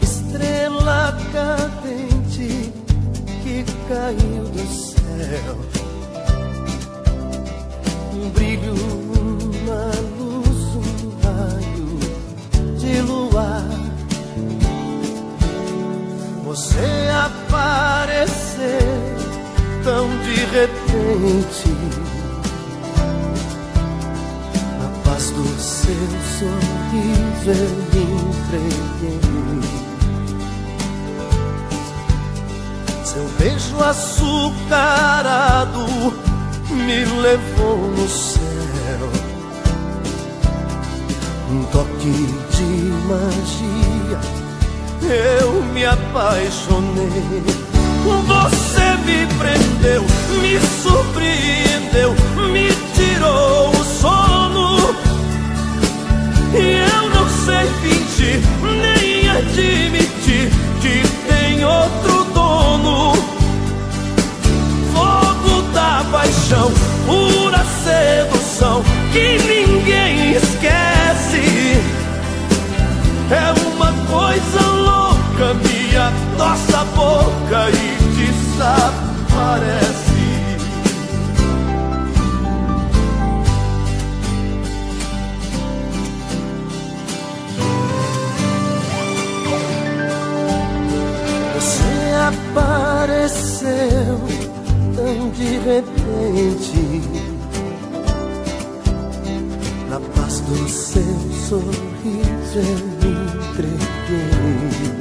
Estrela cadente que caiu do céu, um brilho, uma luz, um raio de luar. Você aparecer tão de repente. Sorriso eu me entreguei. Seu beijo açucarado me levou no céu. Um toque de magia eu me apaixonei. E eu não sei fingir, nem admitir repente na paz do seu sorriso eu me entreguei.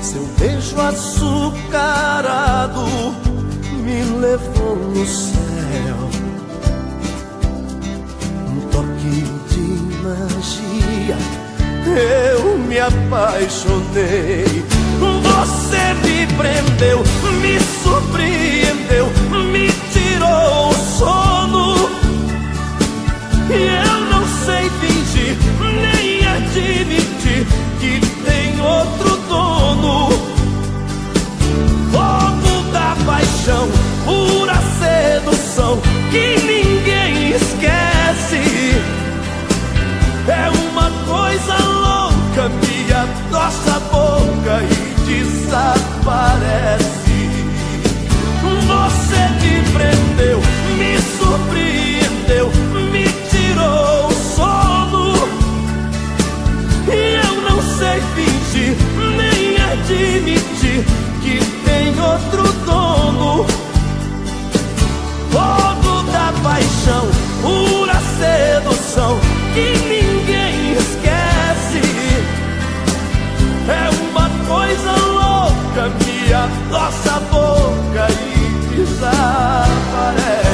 Seu beijo açucarado me levou no céu. Um toque de magia, eu me apaixonei. Você me Eu não sei fingir, nem admitir que tem outro dono. paixão, pura sedução que ninguém esquece. É uma coisa louca que a nossa boca e desaparece.